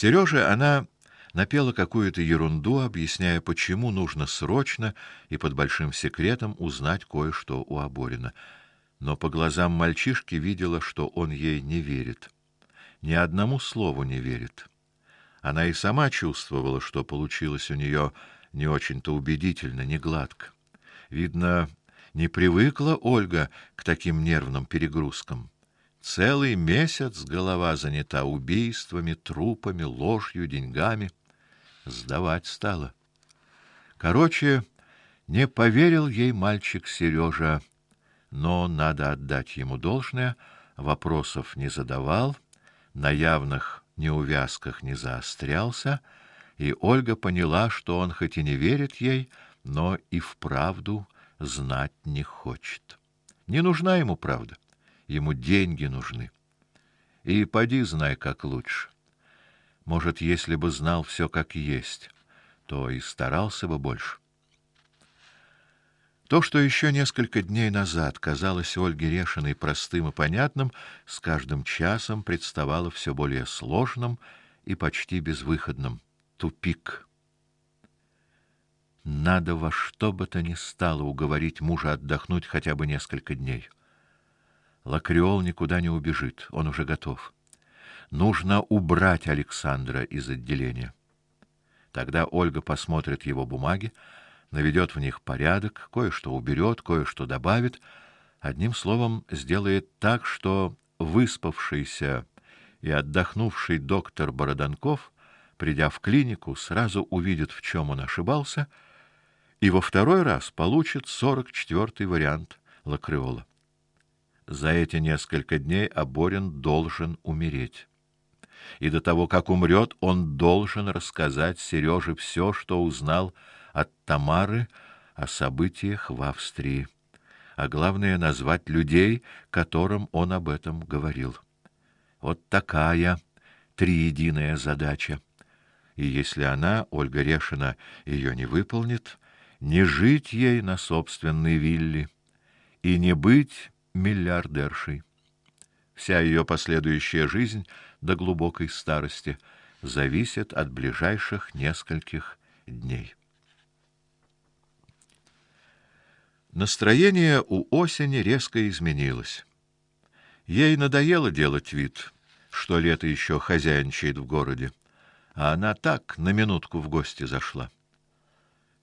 Сереже она напела какую-то ерунду, объясняя, почему нужно срочно и под большим секретом узнать кое-что у Аборина. Но по глазам мальчишки видела, что он ей не верит. Ни одному слову не верит. Она и сама чувствовала, что получилось у нее не очень-то убедительно, не гладко. Видно, не привыкла Ольга к таким нервным перегрузкам. Целый месяц голова занята убийствами, трупами, ложью, деньгами. Сдавать стала. Короче, не поверил ей мальчик Сережа, но надо отдать ему должное, вопросов не задавал, на явных неувязках не заострялся, и Ольга поняла, что он хоть и не верит ей, но и вправду знать не хочет. Не нужна ему правда. Ему деньги нужны. И поди знай, как лучше. Может, если бы знал все как есть, то и старался бы больше. То, что еще несколько дней назад казалось Ольге Решиной простым и понятным, с каждым часом представало все более сложным и почти безвыходным. Тупик. Надо во что бы то ни стало уговорить мужа отдохнуть хотя бы несколько дней. Лакриол никуда не убежит, он уже готов. Нужно убрать Александра из отделения. Тогда Ольга посмотрит его бумаги, наведет в них порядок, кое-что уберет, кое-что добавит, одним словом, сделает так, что выспавшийся и отдохнувший доктор Бороданков, придя в клинику, сразу увидит, в чем он ошибался, и во второй раз получит сорок четвертый вариант лакреола. За эти несколько дней Аборин должен умереть. И до того, как умрет, он должен рассказать Сереже все, что узнал от Тамары о событиях в Австрии, а главное назвать людей, которым он об этом говорил. Вот такая триединая задача. И если она, Ольга Решина, ее не выполнит, не жить ей на собственной вилле и не быть миллиардершей. Вся ее последующая жизнь до глубокой старости зависит от ближайших нескольких дней. Настроение у осени резко изменилось. Ей надоело делать вид, что лето еще хозяйничает в городе, а она так на минутку в гости зашла.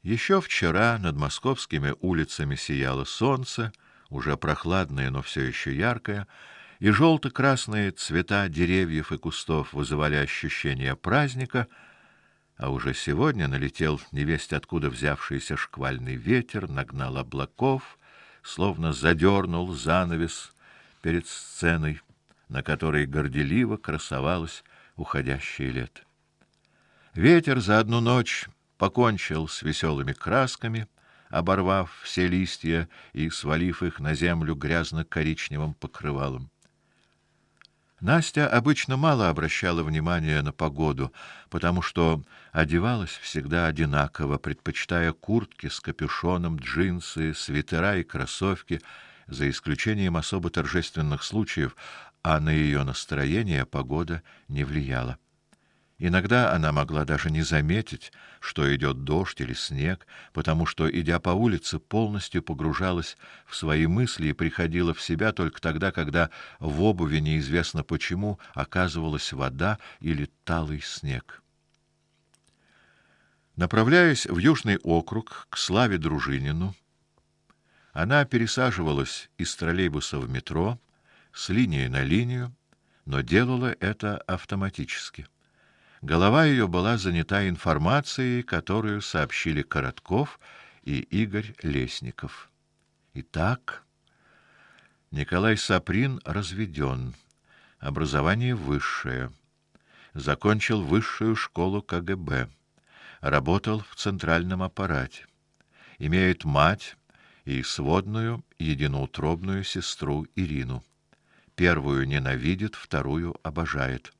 Еще вчера над московскими улицами сияло солнце, уже прохладное, но все еще яркое, и желто красные цвета деревьев и кустов вызывали ощущение праздника, а уже сегодня налетел невесть откуда взявшийся шквальный ветер, нагнал облаков, словно задернул занавес перед сценой, на которой горделиво красовалось уходящее лето. Ветер за одну ночь покончил с веселыми красками, оборвав все листья и свалив их на землю грязно-коричневым покрывалом. Настя обычно мало обращала внимания на погоду, потому что одевалась всегда одинаково, предпочитая куртки с капюшоном, джинсы, свитера и кроссовки, за исключением особо торжественных случаев, а на ее настроение погода не влияла. Иногда она могла даже не заметить, что идет дождь или снег, потому что идя по улице, полностью погружалась в свои мысли и приходила в себя только тогда, когда в обуви неизвестно почему оказывалась вода или талый снег. Направляясь в Южный округ к Славе Дружинину, она пересаживалась из троллейбуса в метро с линии на линию, но делала это автоматически. Голова ее была занята информацией, которую сообщили Коротков и Игорь Лесников. Итак, Николай Саприн разведен, образование высшее, закончил высшую школу КГБ, работал в центральном аппарате, имеет мать и сводную единоутробную сестру Ирину. Первую ненавидит, вторую обожает.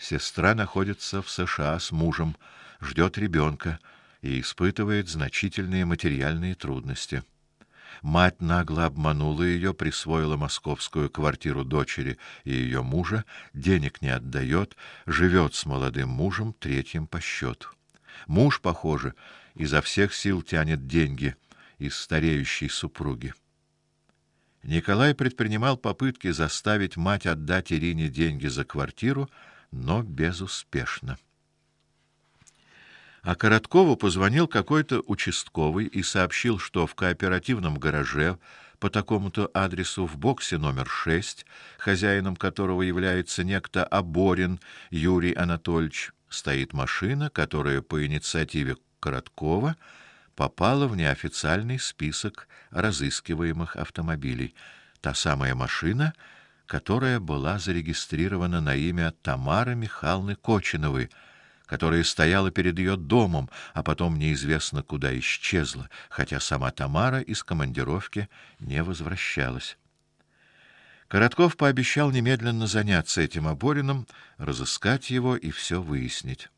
Сестра находится в США с мужем, ждет ребенка и испытывает значительные материальные трудности. Мать нагло обманула ее, присвоила московскую квартиру дочери и ее мужа, денег не отдает, живет с молодым мужем, третьим по счету. Муж, похоже, изо всех сил тянет деньги из стареющей супруги. Николай предпринимал попытки заставить мать отдать Ирине деньги за квартиру, но безуспешно. А Короткову позвонил какой-то участковый и сообщил, что в кооперативном гараже по такому-то адресу в боксе номер 6, хозяином которого является некто Аборин Юрий Анатольевич, стоит машина, которая по инициативе Короткова попала в неофициальный список разыскиваемых автомобилей. Та самая машина, которая была зарегистрирована на имя Тамары Михайловны Кочиновой, которая стояла перед ее домом, а потом неизвестно куда исчезла, хотя сама Тамара из командировки не возвращалась. Коротков пообещал немедленно заняться этим Обориным, разыскать его и все выяснить.